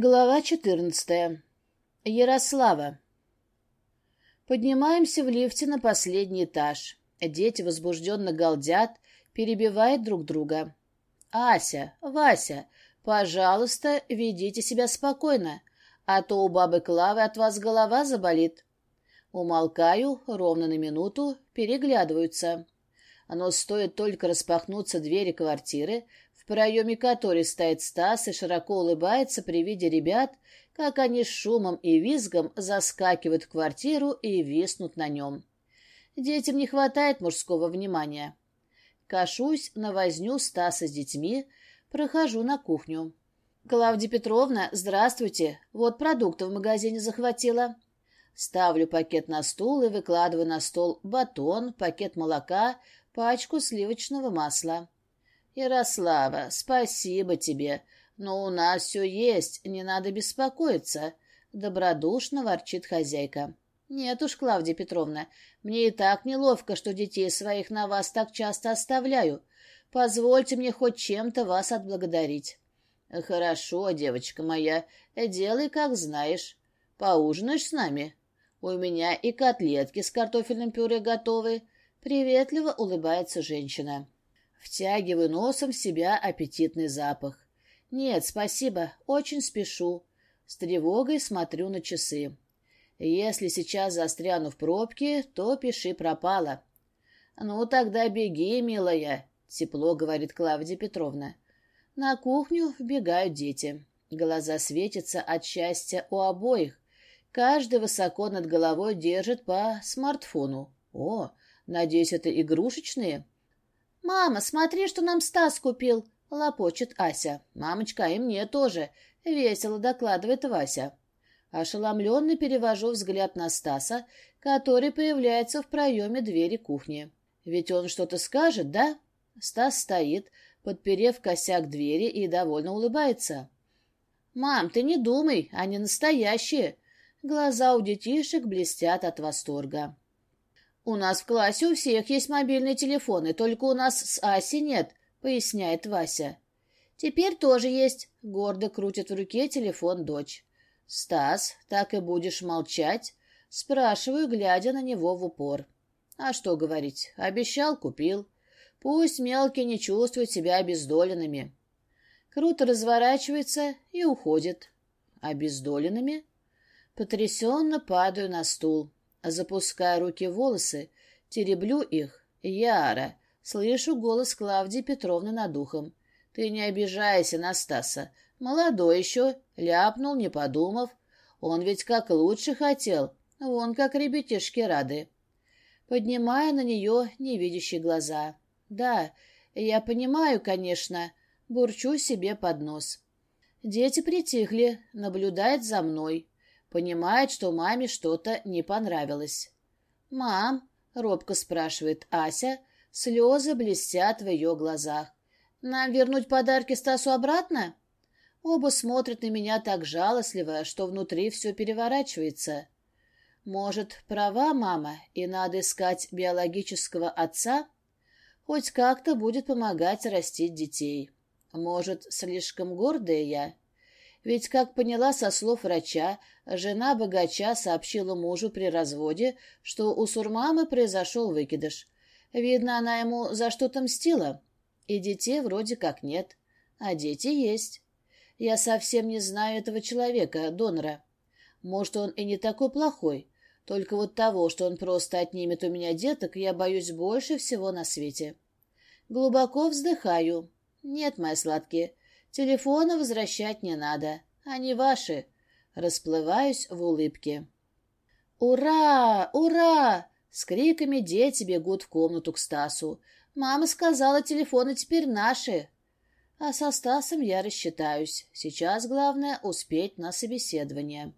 Глава четырнадцатая. Ярослава. Поднимаемся в лифте на последний этаж. Дети возбужденно галдят, перебивают друг друга. «Ася, Вася, пожалуйста, ведите себя спокойно, а то у бабы Клавы от вас голова заболит». Умолкаю, ровно на минуту, переглядываются. Но стоит только распахнуться двери квартиры, проеме которой стоит Стас и широко улыбается при виде ребят, как они с шумом и визгом заскакивают в квартиру и виснут на нем. Детям не хватает мужского внимания. Кашусь на возню Стаса с детьми, прохожу на кухню. «Клавдия Петровна, здравствуйте. Вот продукты в магазине захватила». Ставлю пакет на стул и выкладываю на стол батон, пакет молока, пачку сливочного масла. «Ярослава, спасибо тебе, но у нас все есть, не надо беспокоиться», — добродушно ворчит хозяйка. «Нет уж, Клавдия Петровна, мне и так неловко, что детей своих на вас так часто оставляю. Позвольте мне хоть чем-то вас отблагодарить». «Хорошо, девочка моя, делай, как знаешь. Поужинаешь с нами? У меня и котлетки с картофельным пюре готовы». Приветливо улыбается женщина. Втягиваю носом в себя аппетитный запах. Нет, спасибо, очень спешу. С тревогой смотрю на часы. Если сейчас застряну в пробке, то пиши пропало. Ну, тогда беги, милая, тепло говорит Клавдия Петровна. На кухню вбегают дети. Глаза светятся от счастья у обоих. Каждый высоко над головой держит по смартфону. О, надеюсь, это игрушечные? «Мама, смотри, что нам Стас купил!» — лопочет Ася. «Мамочка, и мне тоже!» — весело докладывает Вася. Ошеломленно перевожу взгляд на Стаса, который появляется в проеме двери кухни. Ведь он что-то скажет, да? Стас стоит, подперев косяк двери и довольно улыбается. «Мам, ты не думай, они настоящие!» Глаза у детишек блестят от восторга. «У нас в классе у всех есть мобильные телефоны, только у нас с Асей нет», — поясняет Вася. «Теперь тоже есть», — гордо крутит в руке телефон дочь. «Стас, так и будешь молчать?» — спрашиваю, глядя на него в упор. «А что говорить? Обещал, купил. Пусть мелкие не чувствуют себя обездоленными». Круто разворачивается и уходит. «Обездоленными?» Потрясенно падаю на стул. Запуская руки в волосы, тереблю их. Яра, слышу голос Клавдии Петровны над ухом. Ты не обижайся, Настаса. Молодой еще, ляпнул, не подумав. Он ведь как лучше хотел. Вон как ребятишки рады. Поднимая на нее невидящие глаза. Да, я понимаю, конечно, бурчу себе под нос. Дети притихли, наблюдают за мной. Понимает, что маме что-то не понравилось. «Мам», — робко спрашивает Ася, слезы блестят в ее глазах. «Нам вернуть подарки Стасу обратно?» Оба смотрят на меня так жалостливо, что внутри все переворачивается. Может, права мама, и надо искать биологического отца? Хоть как-то будет помогать растить детей. Может, слишком гордая я? Ведь, как поняла со слов врача, жена богача сообщила мужу при разводе, что у Сурмамы произошел выкидыш. Видно, она ему за что-то мстила. И детей вроде как нет. А дети есть. Я совсем не знаю этого человека, донора. Может, он и не такой плохой. Только вот того, что он просто отнимет у меня деток, я боюсь больше всего на свете. Глубоко вздыхаю. Нет, мои сладкие, Телефона возвращать не надо. Они ваши. Расплываюсь в улыбке. «Ура! Ура!» С криками дети бегут в комнату к Стасу. «Мама сказала, телефоны теперь наши!» А со Стасом я рассчитаюсь. Сейчас главное — успеть на собеседование.